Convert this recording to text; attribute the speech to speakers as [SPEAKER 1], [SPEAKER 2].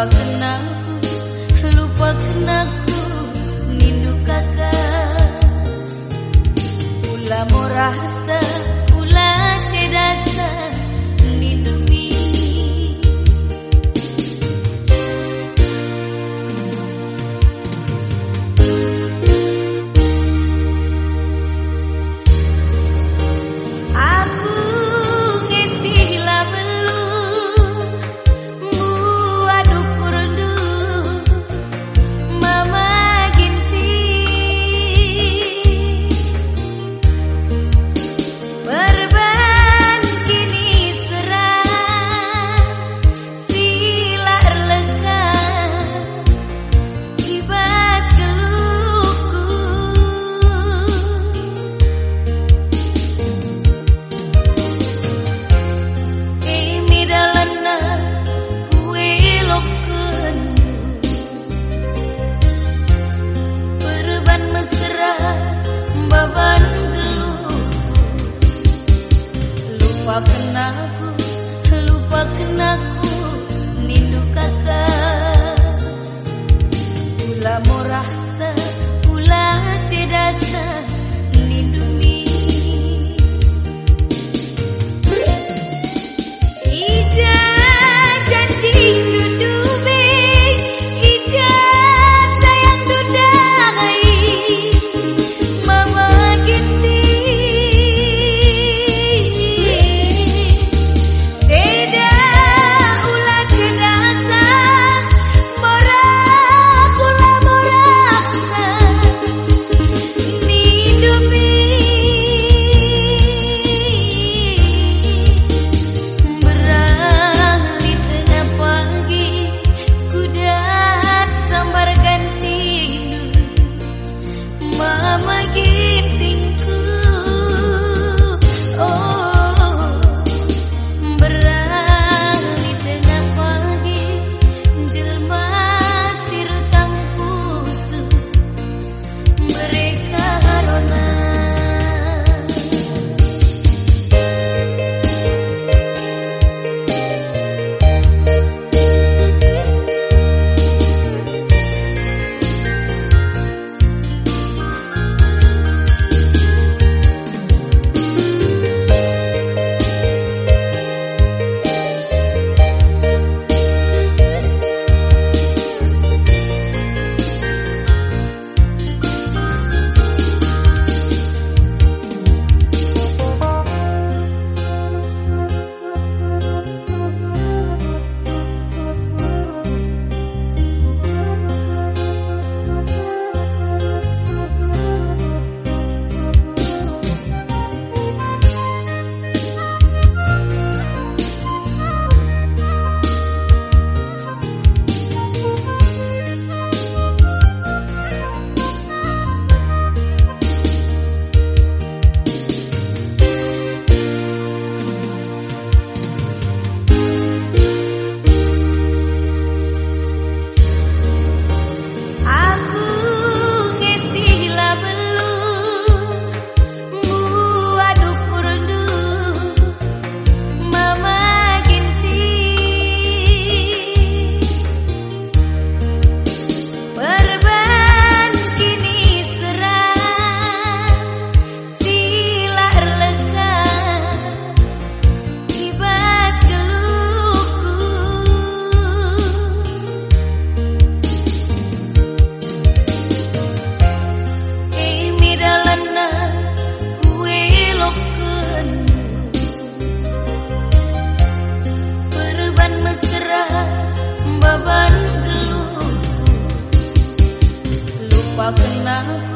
[SPEAKER 1] lupakan aku lupakan aku up.